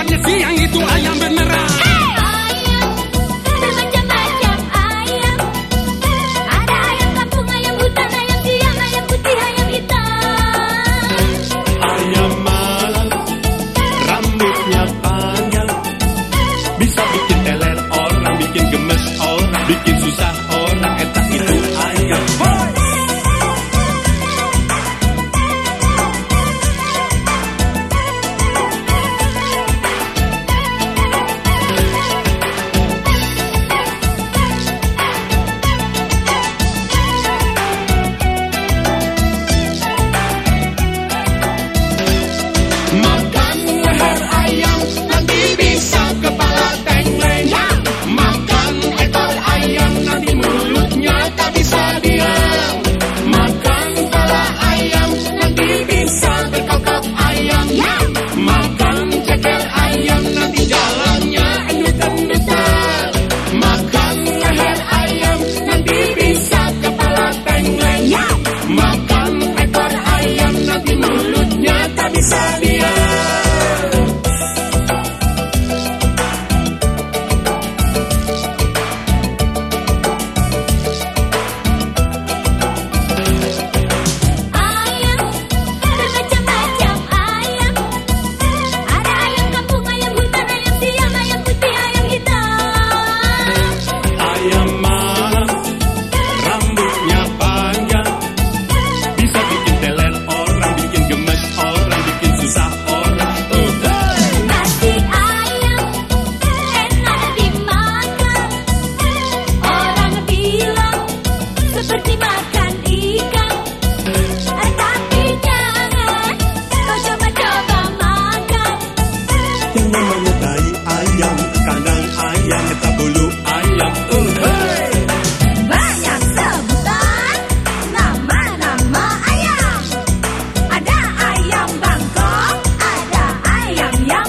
makannya siang itu ayam beneran seperti ikan. Eh, jangan kau coba-coba makan. Ayam, ayam, tabulu ayam. Uh, Banyak sebutan nama-nama ayam. Ada ayam bangkok, ada ayam yang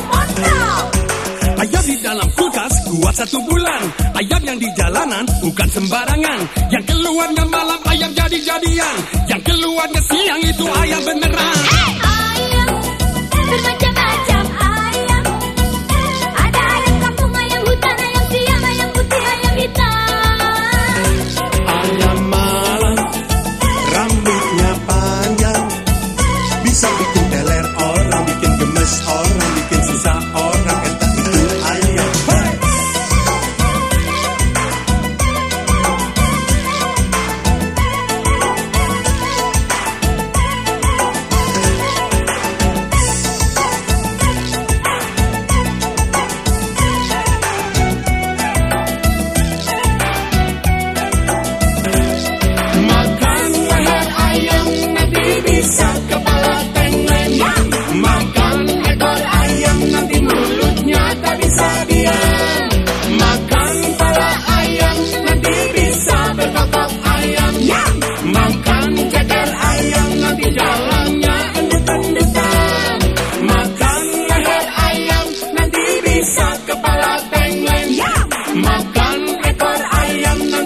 Ayam di dalam kulkas kuat satu bulan. Ayam yang di jalanan bukan sembarangan. Yang keluarnya malam ayam jadi-jadian. Yang keluarnya siang itu ayam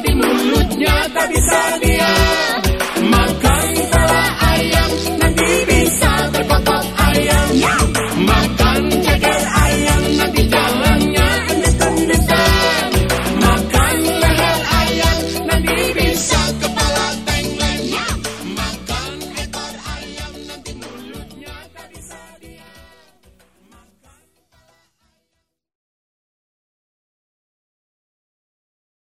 Timur ludnya tak bisa di